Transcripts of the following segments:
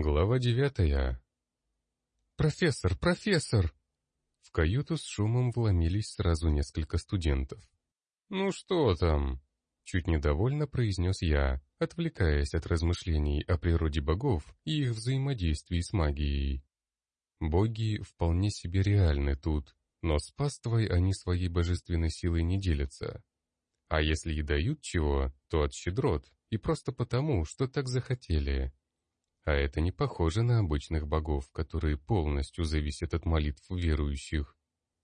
Глава девятая. «Профессор, профессор!» В каюту с шумом вломились сразу несколько студентов. «Ну что там?» — чуть недовольно произнес я, отвлекаясь от размышлений о природе богов и их взаимодействии с магией. Боги вполне себе реальны тут, но с паствой они своей божественной силой не делятся. А если и дают чего, то от щедрот, и просто потому, что так захотели. А это не похоже на обычных богов, которые полностью зависят от молитв верующих.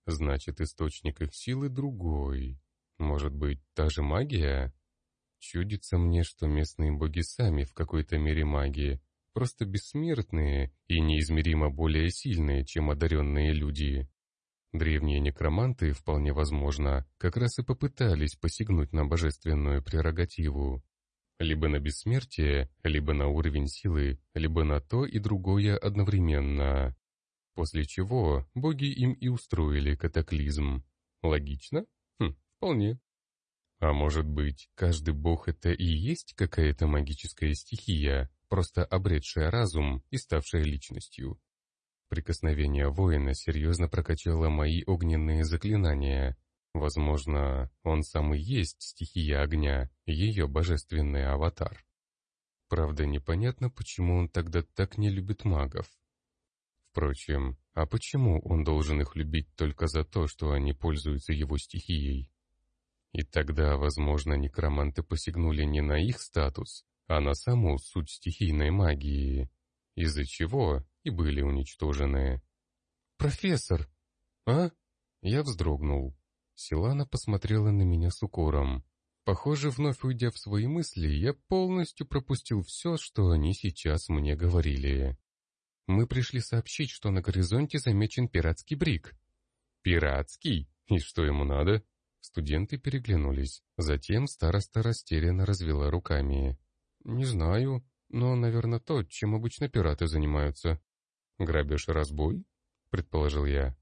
Значит, источник их силы другой. Может быть, та же магия? Чудится мне, что местные боги сами в какой-то мере магии, просто бессмертные и неизмеримо более сильные, чем одаренные люди. Древние некроманты, вполне возможно, как раз и попытались посягнуть на божественную прерогативу. Либо на бессмертие, либо на уровень силы, либо на то и другое одновременно. После чего боги им и устроили катаклизм. Логично? Хм, вполне. А может быть, каждый бог это и есть какая-то магическая стихия, просто обретшая разум и ставшая личностью? Прикосновение воина серьезно прокачало мои огненные заклинания, Возможно, он сам и есть стихия огня, ее божественный аватар. Правда, непонятно, почему он тогда так не любит магов. Впрочем, а почему он должен их любить только за то, что они пользуются его стихией? И тогда, возможно, некроманты посягнули не на их статус, а на саму суть стихийной магии, из-за чего и были уничтожены. «Профессор!» «А?» Я вздрогнул. Силана посмотрела на меня с укором. Похоже, вновь уйдя в свои мысли, я полностью пропустил все, что они сейчас мне говорили. Мы пришли сообщить, что на горизонте замечен пиратский брик. «Пиратский? И что ему надо?» Студенты переглянулись. Затем староста растерянно развела руками. «Не знаю, но, наверное, то, чем обычно пираты занимаются». «Грабеж и разбой?» — предположил я.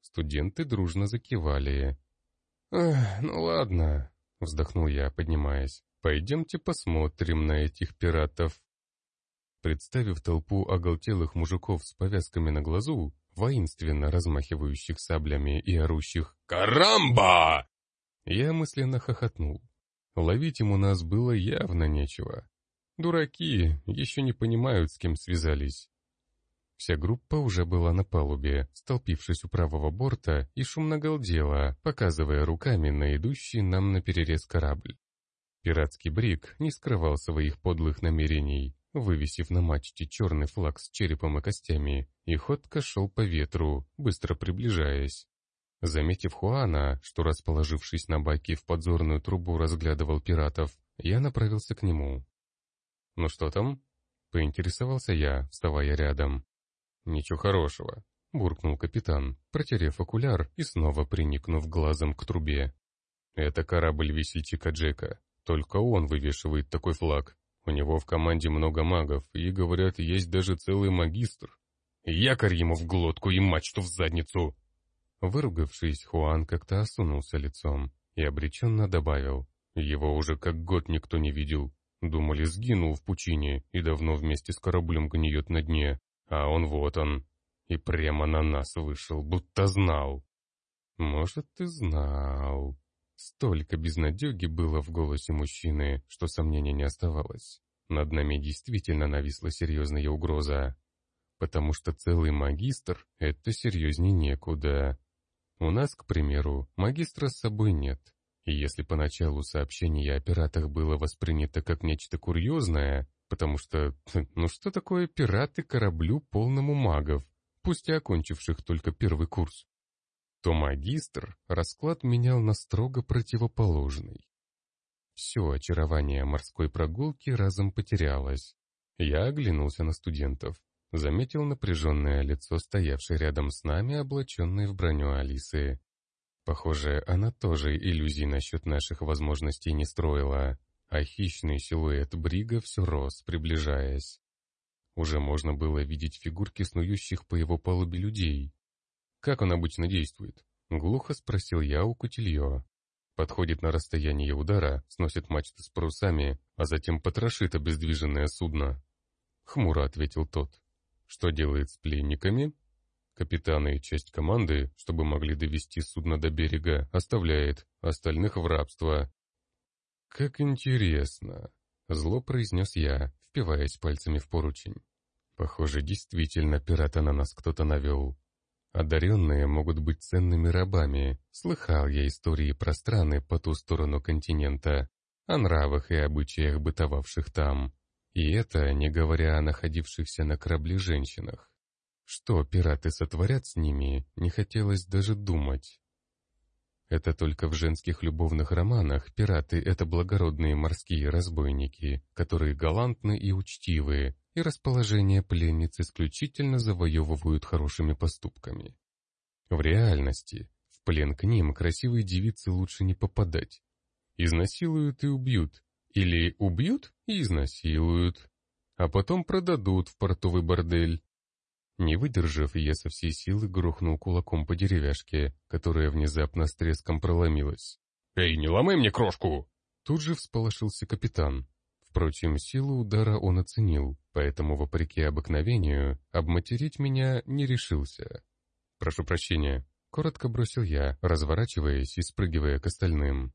Студенты дружно закивали. «Эх, ну ладно», — вздохнул я, поднимаясь. «Пойдемте посмотрим на этих пиратов». Представив толпу оголтелых мужиков с повязками на глазу, воинственно размахивающих саблями и орущих «Карамба!», я мысленно хохотнул. Ловить им у нас было явно нечего. Дураки еще не понимают, с кем связались. Вся группа уже была на палубе, столпившись у правого борта и шумно галдела, показывая руками на идущий нам на перерез корабль. Пиратский брик не скрывал своих подлых намерений, вывесив на мачте черный флаг с черепом и костями, и ходко шел по ветру, быстро приближаясь. Заметив Хуана, что, расположившись на баке в подзорную трубу, разглядывал пиратов, я направился к нему. «Ну что там?» — поинтересовался я, вставая рядом. «Ничего хорошего», — буркнул капитан, протерев окуляр и снова приникнув глазом к трубе. «Это корабль весельчика Джека. Только он вывешивает такой флаг. У него в команде много магов, и, говорят, есть даже целый магистр. Якорь ему в глотку и мачту в задницу!» Выругавшись, Хуан как-то осунулся лицом и обреченно добавил. «Его уже как год никто не видел. Думали, сгинул в пучине и давно вместе с кораблем гниет на дне. А он вот он. И прямо на нас вышел, будто знал. Может, ты знал. Столько безнадеги было в голосе мужчины, что сомнений не оставалось. Над нами действительно нависла серьезная угроза. Потому что целый магистр — это серьезнее некуда. У нас, к примеру, магистра с собой нет. И если поначалу сообщение о пиратах было воспринято как нечто курьезное, Потому что, ну что такое пираты кораблю полному магов, пусть и окончивших только первый курс? То магистр расклад менял на строго противоположный. Все очарование морской прогулки разом потерялось. Я оглянулся на студентов, заметил напряженное лицо стоявшей рядом с нами, облаченной в броню Алисы. Похоже, она тоже иллюзий насчет наших возможностей не строила а хищный силуэт Брига все рос, приближаясь. Уже можно было видеть фигурки снующих по его палубе людей. «Как он обычно действует?» — глухо спросил я у Кутильё. Подходит на расстояние удара, сносит мачты с парусами, а затем потрошит обездвиженное судно. хмуро ответил тот. Что делает с пленниками? Капитаны и часть команды, чтобы могли довести судно до берега, оставляет, остальных в рабство. Как интересно, зло произнес я, впиваясь пальцами в поручень. Похоже, действительно пирата на нас кто-то навел. Одаренные могут быть ценными рабами. Слыхал я истории про страны по ту сторону континента, о нравах и обычаях, бытовавших там. И это не говоря о находившихся на корабле женщинах. Что пираты сотворят с ними, не хотелось даже думать. Это только в женских любовных романах пираты — это благородные морские разбойники, которые галантны и учтивые, и расположение пленниц исключительно завоевывают хорошими поступками. В реальности, в плен к ним красивые девицы лучше не попадать. Изнасилуют и убьют, или убьют и изнасилуют, а потом продадут в портовый бордель. Не выдержав, я со всей силы грохнул кулаком по деревяшке, которая внезапно с треском проломилась. «Эй, не ломай мне крошку!» Тут же всполошился капитан. Впрочем, силу удара он оценил, поэтому, вопреки обыкновению, обматерить меня не решился. «Прошу прощения», — коротко бросил я, разворачиваясь и спрыгивая к остальным.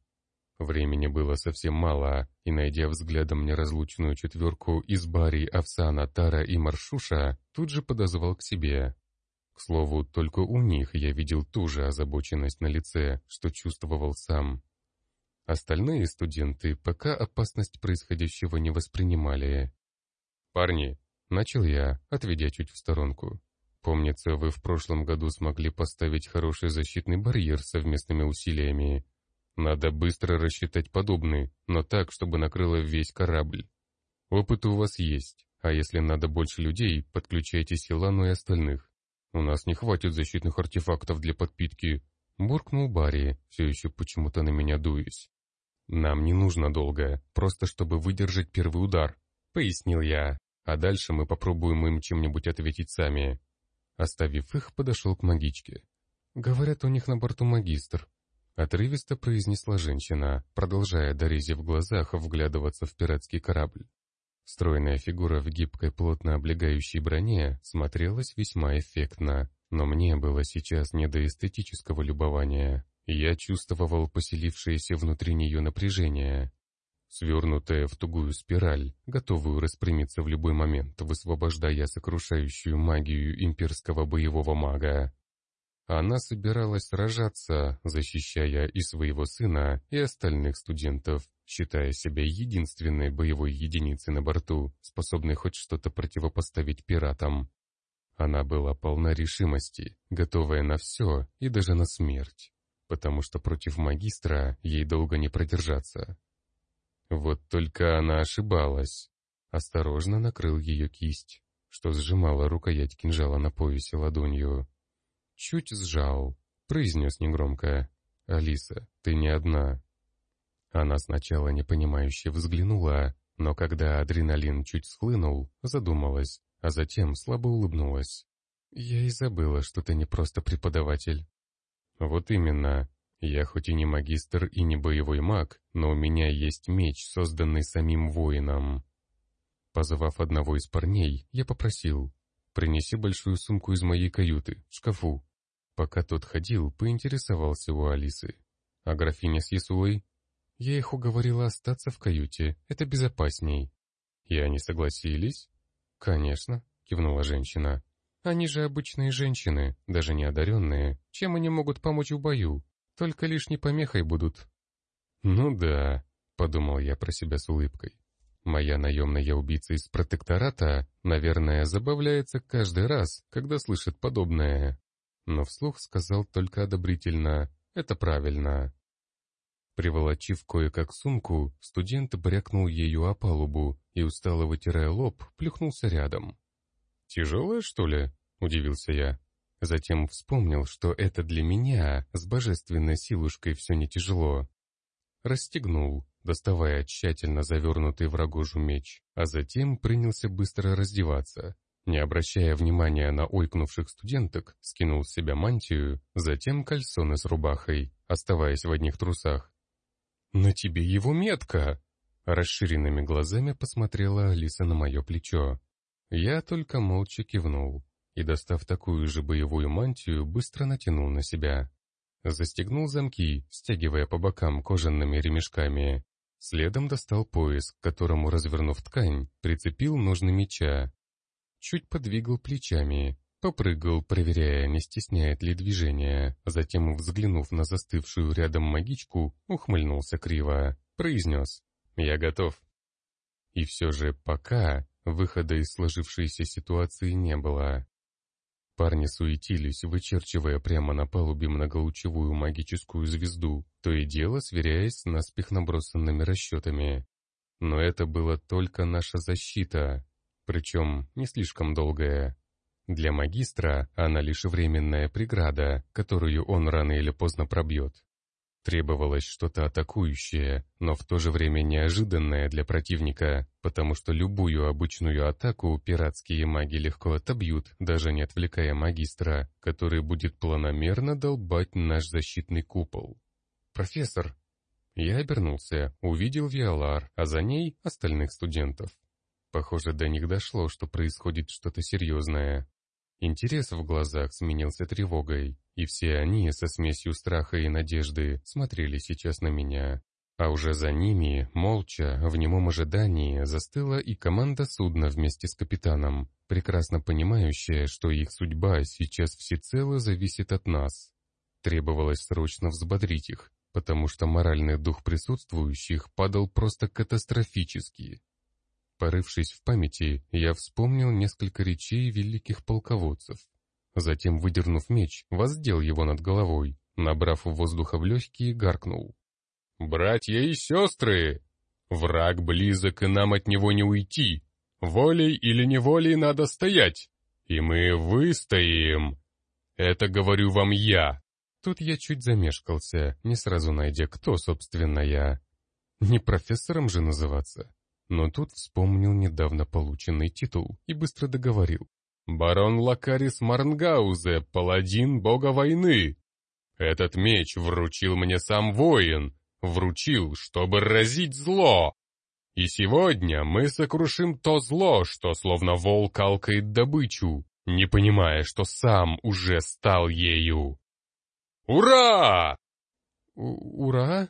Времени было совсем мало, и, найдя взглядом неразлучную четверку из Бари, Овсана, Тара и Маршуша, тут же подозвал к себе. К слову, только у них я видел ту же озабоченность на лице, что чувствовал сам. Остальные студенты пока опасность происходящего не воспринимали. «Парни», — начал я, отведя чуть в сторонку. «Помнится, вы в прошлом году смогли поставить хороший защитный барьер совместными усилиями, надо быстро рассчитать подобный, но так, чтобы накрыло весь корабль. Опыт у вас есть, а если надо больше людей, подключайте Силану и остальных. У нас не хватит защитных артефактов для подпитки. Буркнул Барри, все еще почему-то на меня дуясь. Нам не нужно долго, просто чтобы выдержать первый удар, пояснил я, а дальше мы попробуем им чем-нибудь ответить сами. Оставив их, подошел к магичке. Говорят, у них на борту магистр, Отрывисто произнесла женщина, продолжая, дорезив в глазах, вглядываться в пиратский корабль. Стройная фигура в гибкой, плотно облегающей броне смотрелась весьма эффектно, но мне было сейчас не до эстетического любования. Я чувствовал поселившееся внутри нее напряжение. Свернутая в тугую спираль, готовую распрямиться в любой момент, высвобождая сокрушающую магию имперского боевого мага. Она собиралась сражаться, защищая и своего сына, и остальных студентов, считая себя единственной боевой единицей на борту, способной хоть что-то противопоставить пиратам. Она была полна решимости, готовая на все и даже на смерть, потому что против магистра ей долго не продержаться. Вот только она ошибалась. Осторожно накрыл ее кисть, что сжимала рукоять кинжала на поясе ладонью. Чуть сжал, произнес негромко. «Алиса, ты не одна». Она сначала непонимающе взглянула, но когда адреналин чуть схлынул, задумалась, а затем слабо улыбнулась. «Я и забыла, что ты не просто преподаватель». «Вот именно. Я хоть и не магистр и не боевой маг, но у меня есть меч, созданный самим воином». Позвав одного из парней, я попросил, «Принеси большую сумку из моей каюты, в шкафу». Пока тот ходил, поинтересовался у Алисы. «А графиня с Ясулой?» «Я их уговорила остаться в каюте, это безопасней». «И они согласились?» «Конечно», — кивнула женщина. «Они же обычные женщины, даже не одаренные. Чем они могут помочь в бою? Только лишней помехой будут». «Ну да», — подумал я про себя с улыбкой. Моя наемная убийца из протектората, наверное, забавляется каждый раз, когда слышит подобное. Но вслух сказал только одобрительно «это правильно». Приволочив кое-как сумку, студент брякнул ею о палубу и, устало вытирая лоб, плюхнулся рядом. «Тяжелая, что ли?» — удивился я. Затем вспомнил, что это для меня с божественной силушкой все не тяжело. Расстегнул, доставая тщательно завернутый в рогожу меч, а затем принялся быстро раздеваться. Не обращая внимания на ойкнувших студенток, скинул с себя мантию, затем кальсоны с рубахой, оставаясь в одних трусах. «На тебе его метка!» Расширенными глазами посмотрела Алиса на мое плечо. Я только молча кивнул и, достав такую же боевую мантию, быстро натянул на себя. Застегнул замки, стягивая по бокам кожаными ремешками. Следом достал пояс, к которому, развернув ткань, прицепил ножны меча. Чуть подвигал плечами, попрыгал, проверяя, не стесняет ли движение. Затем, взглянув на застывшую рядом магичку, ухмыльнулся криво, произнес «Я готов». И все же пока выхода из сложившейся ситуации не было. Парни суетились, вычерчивая прямо на палубе многолучевую магическую звезду, то и дело сверяясь с наспех набросанными расчетами. Но это была только наша защита, причем не слишком долгая. Для магистра она лишь временная преграда, которую он рано или поздно пробьет. Требовалось что-то атакующее, но в то же время неожиданное для противника, потому что любую обычную атаку пиратские маги легко отобьют, даже не отвлекая магистра, который будет планомерно долбать наш защитный купол. «Профессор!» Я обернулся, увидел Виолар, а за ней остальных студентов. Похоже, до них дошло, что происходит что-то серьезное. Интерес в глазах сменился тревогой, и все они со смесью страха и надежды смотрели сейчас на меня. А уже за ними, молча, в немом ожидании, застыла и команда судна вместе с капитаном, прекрасно понимающая, что их судьба сейчас всецело зависит от нас. Требовалось срочно взбодрить их, потому что моральный дух присутствующих падал просто катастрофически. Порывшись в памяти, я вспомнил несколько речей великих полководцев. Затем, выдернув меч, воздел его над головой, набрав воздуха в легкие, гаркнул. «Братья и сестры! Враг близок, и нам от него не уйти. Волей или неволей надо стоять, и мы выстоим. Это говорю вам я». Тут я чуть замешкался, не сразу найдя, кто, собственно, я. Не профессором же называться. Но тут вспомнил недавно полученный титул и быстро договорил. Барон Лакарис Марнгаузе, паладин бога войны. Этот меч вручил мне сам воин, вручил, чтобы разить зло. И сегодня мы сокрушим то зло, что словно волк алкает добычу, не понимая, что сам уже стал ею. Ура! У ура?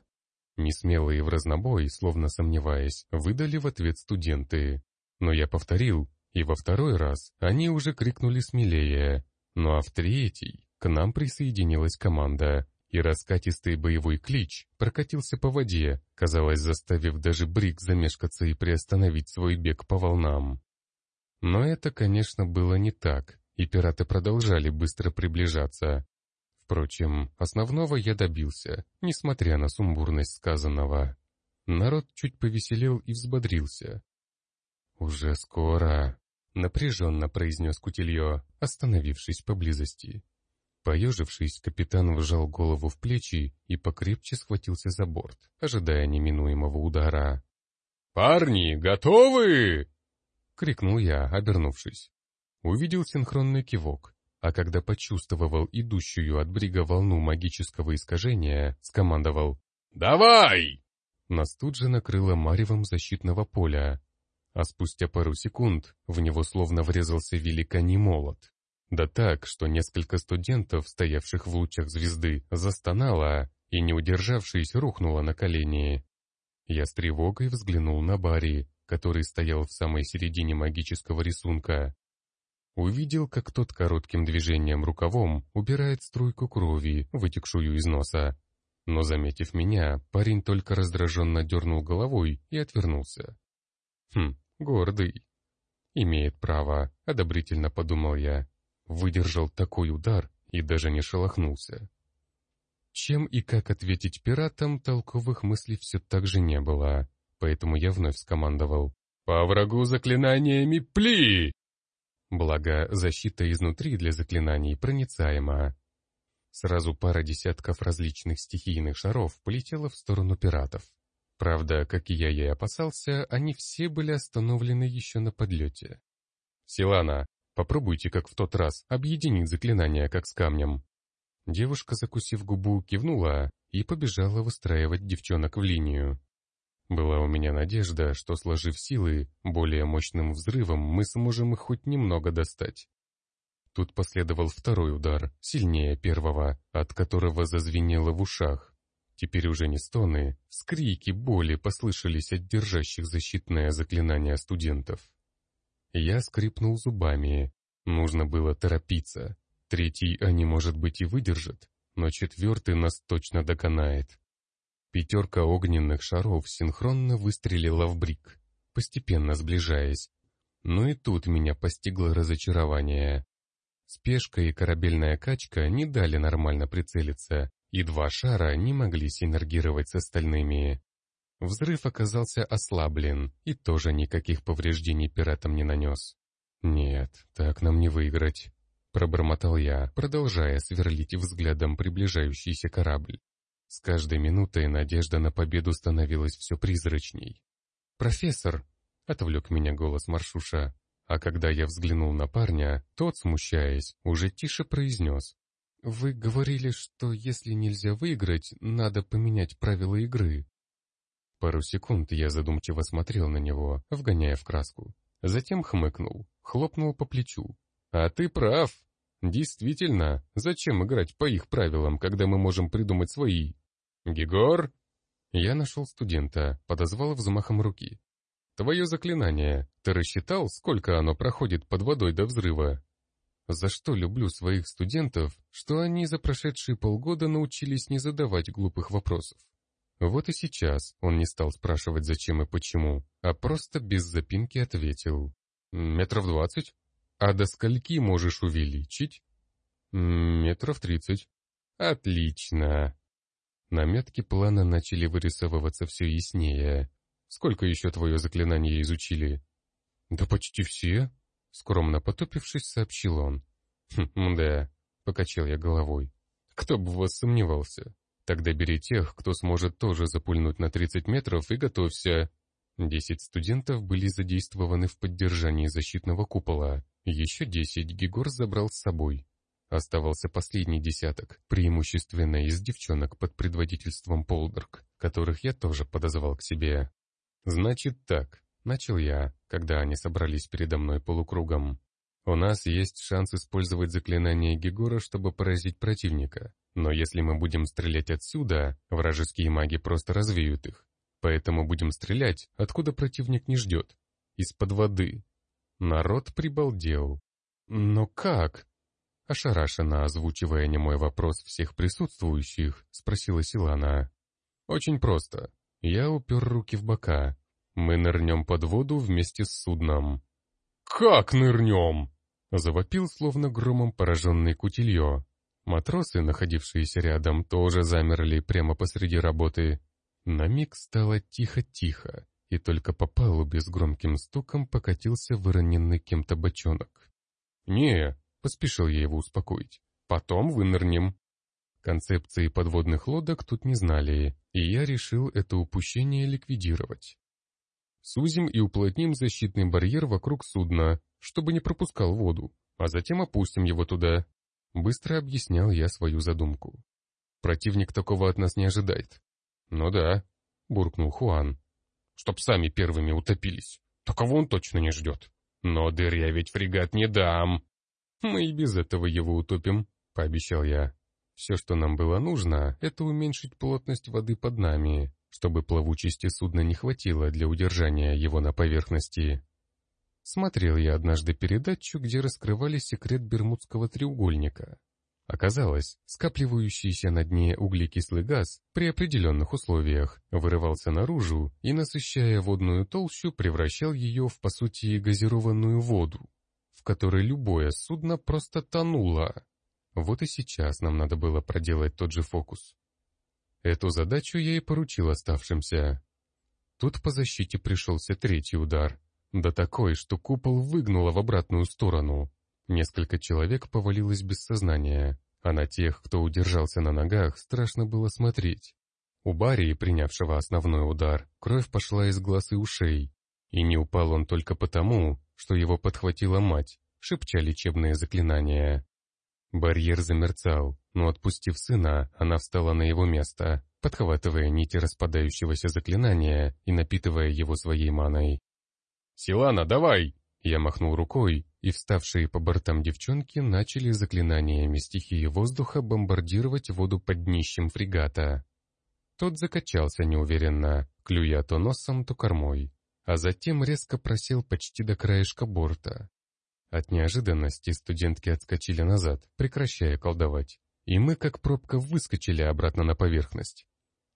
Несмелые в разнобой, словно сомневаясь, выдали в ответ студенты. Но я повторил, и во второй раз они уже крикнули смелее. Ну а в третий к нам присоединилась команда, и раскатистый боевой клич прокатился по воде, казалось, заставив даже Брик замешкаться и приостановить свой бег по волнам. Но это, конечно, было не так, и пираты продолжали быстро приближаться. Впрочем, основного я добился, несмотря на сумбурность сказанного. Народ чуть повеселел и взбодрился. «Уже скоро», Напряженно произнес Кутилье, остановившись поблизости. Поежившись, капитан вжал голову в плечи и покрепче схватился за борт, ожидая неминуемого удара. «Парни, готовы?» — крикнул я, обернувшись. Увидел синхронный кивок, а когда почувствовал идущую от брига волну магического искажения, скомандовал «Давай!» Нас тут же накрыло маревом защитного поля, а спустя пару секунд в него словно врезался великаний молот. Да так, что несколько студентов, стоявших в лучах звезды, застонало и, не удержавшись, рухнуло на колени. Я с тревогой взглянул на Барри, который стоял в самой середине магического рисунка. Увидел, как тот коротким движением рукавом убирает струйку крови, вытекшую из носа. Но, заметив меня, парень только раздраженно дернул головой и отвернулся. Хм, Гордый. Имеет право, одобрительно подумал я. Выдержал такой удар и даже не шелохнулся. Чем и как ответить пиратам, толковых мыслей все так же не было, поэтому я вновь скомандовал. «По врагу заклинаниями пли!» Благо, защита изнутри для заклинаний проницаема. Сразу пара десятков различных стихийных шаров полетела в сторону пиратов. Правда, как и я и опасался, они все были остановлены еще на подлете. «Силана, попробуйте, как в тот раз, объединить заклинание, как с камнем». Девушка, закусив губу, кивнула и побежала выстраивать девчонок в линию. Была у меня надежда, что, сложив силы, более мощным взрывом мы сможем их хоть немного достать. Тут последовал второй удар, сильнее первого, от которого зазвенело в ушах. Теперь уже не стоны, скрики боли послышались от держащих защитное заклинание студентов. Я скрипнул зубами. Нужно было торопиться. Третий они, может быть, и выдержат, но четвертый нас точно доконает. Пятерка огненных шаров синхронно выстрелила в брик, постепенно сближаясь. Но и тут меня постигло разочарование. Спешка и корабельная качка не дали нормально прицелиться, и два шара не могли синергировать с остальными. Взрыв оказался ослаблен и тоже никаких повреждений пиратам не нанес. «Нет, так нам не выиграть», — пробормотал я, продолжая сверлить взглядом приближающийся корабль. С каждой минутой надежда на победу становилась все призрачней. «Профессор!» — отвлек меня голос Маршуша. А когда я взглянул на парня, тот, смущаясь, уже тише произнес. «Вы говорили, что если нельзя выиграть, надо поменять правила игры». Пару секунд я задумчиво смотрел на него, вгоняя в краску. Затем хмыкнул, хлопнул по плечу. «А ты прав. Действительно, зачем играть по их правилам, когда мы можем придумать свои?» «Гегор?» Я нашел студента, подозвал взмахом руки. «Твое заклинание. Ты рассчитал, сколько оно проходит под водой до взрыва?» За что люблю своих студентов, что они за прошедшие полгода научились не задавать глупых вопросов. Вот и сейчас он не стал спрашивать зачем и почему, а просто без запинки ответил. «Метров двадцать? А до скольки можешь увеличить?» «Метров тридцать». «Отлично!» Наметки плана начали вырисовываться все яснее. «Сколько еще твое заклинание изучили?» «Да почти все», Скромно потупившись, сообщил он. «Хм, да», — покачал я головой. «Кто бы вас сомневался? Тогда бери тех, кто сможет тоже запульнуть на 30 метров и готовься». Десять студентов были задействованы в поддержании защитного купола. Еще десять Гигор забрал с собой. Оставался последний десяток, преимущественно из девчонок под предводительством Полдерг, которых я тоже подозвал к себе. «Значит так, Начал я, когда они собрались передо мной полукругом. У нас есть шанс использовать заклинание Гегора, чтобы поразить противника. Но если мы будем стрелять отсюда, вражеские маги просто развеют их. Поэтому будем стрелять, откуда противник не ждет. Из-под воды. Народ прибалдел. «Но как?» Ошарашенно озвучивая немой вопрос всех присутствующих, спросила Силана. «Очень просто. Я упер руки в бока, мы нырнем под воду вместе с судном». «Как нырнем?» — завопил, словно громом пораженный кутилье. Матросы, находившиеся рядом, тоже замерли прямо посреди работы. На миг стало тихо-тихо, и только по палубе с громким стуком покатился выроненный кем-то бочонок. «Не», — поспешил я его успокоить, — «потом вынырнем». Концепции подводных лодок тут не знали, и я решил это упущение ликвидировать. Сузим и уплотним защитный барьер вокруг судна, чтобы не пропускал воду, а затем опустим его туда. Быстро объяснял я свою задумку. Противник такого от нас не ожидает. Ну да, буркнул Хуан. Чтоб сами первыми утопились. Такого он точно не ждет. Но дыр я ведь фрегат не дам. Мы и без этого его утопим, пообещал я. Все, что нам было нужно, это уменьшить плотность воды под нами, чтобы плавучести судна не хватило для удержания его на поверхности. Смотрел я однажды передачу, где раскрывали секрет Бермудского треугольника. Оказалось, скапливающийся на дне углекислый газ при определенных условиях вырывался наружу и, насыщая водную толщу, превращал ее в, по сути, газированную воду, в которой любое судно просто тонуло. Вот и сейчас нам надо было проделать тот же фокус. Эту задачу я и поручил оставшимся. Тут по защите пришелся третий удар. Да такой, что купол выгнуло в обратную сторону. Несколько человек повалилось без сознания, а на тех, кто удержался на ногах, страшно было смотреть. У Барри, принявшего основной удар, кровь пошла из глаз и ушей. И не упал он только потому, что его подхватила мать, шепча лечебные заклинания. Барьер замерцал, но отпустив сына, она встала на его место, подхватывая нити распадающегося заклинания и напитывая его своей маной. «Силана, давай!» Я махнул рукой, и вставшие по бортам девчонки начали заклинаниями стихии воздуха бомбардировать воду под днищем фрегата. Тот закачался неуверенно, клюя то носом, то кормой, а затем резко просел почти до краешка борта. От неожиданности студентки отскочили назад, прекращая колдовать, и мы как пробка выскочили обратно на поверхность.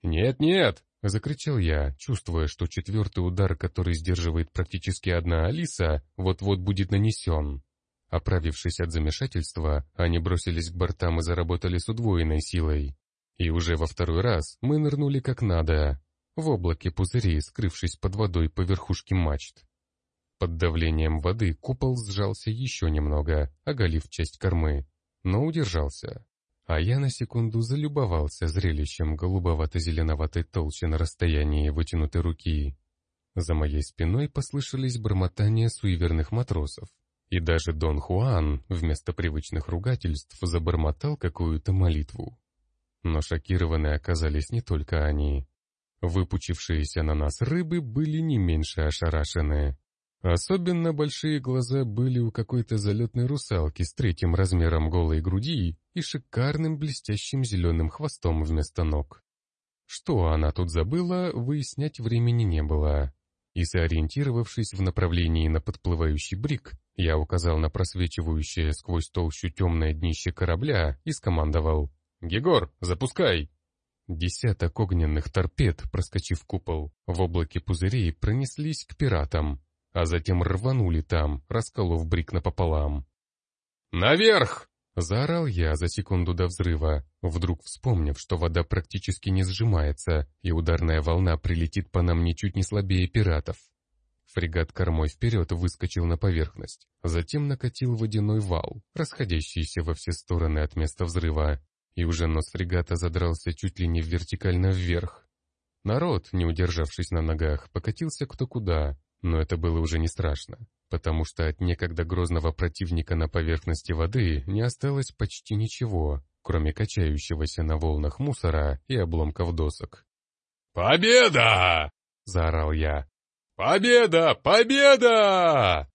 «Нет-нет!» — закричал я, чувствуя, что четвертый удар, который сдерживает практически одна Алиса, вот-вот будет нанесен. Оправившись от замешательства, они бросились к бортам и заработали с удвоенной силой. И уже во второй раз мы нырнули как надо, в облаке пузырей, скрывшись под водой по верхушке мачт. Под давлением воды купол сжался еще немного, оголив часть кормы, но удержался. А я на секунду залюбовался зрелищем голубовато-зеленоватой толщи на расстоянии вытянутой руки. За моей спиной послышались бормотания суеверных матросов. И даже Дон Хуан вместо привычных ругательств забормотал какую-то молитву. Но шокированы оказались не только они. Выпучившиеся на нас рыбы были не меньше ошарашены. Особенно большие глаза были у какой-то залетной русалки с третьим размером голой груди и шикарным блестящим зеленым хвостом вместо ног. Что она тут забыла, выяснять времени не было. И сориентировавшись в направлении на подплывающий брик, я указал на просвечивающее сквозь толщу темное днище корабля и скомандовал «Гегор, запускай!» Десяток огненных торпед, проскочив купол, в облаке пузырей пронеслись к пиратам, а затем рванули там, расколов брик напополам. «Наверх!» — заорал я за секунду до взрыва, вдруг вспомнив, что вода практически не сжимается, и ударная волна прилетит по нам ничуть не слабее пиратов. Фрегат кормой вперед выскочил на поверхность, затем накатил водяной вал, расходящийся во все стороны от места взрыва, и уже нос фрегата задрался чуть ли не вертикально вверх. Народ, не удержавшись на ногах, покатился кто куда, но это было уже не страшно, потому что от некогда грозного противника на поверхности воды не осталось почти ничего, кроме качающегося на волнах мусора и обломков досок. «Победа!» — заорал я. «Победа! Победа!»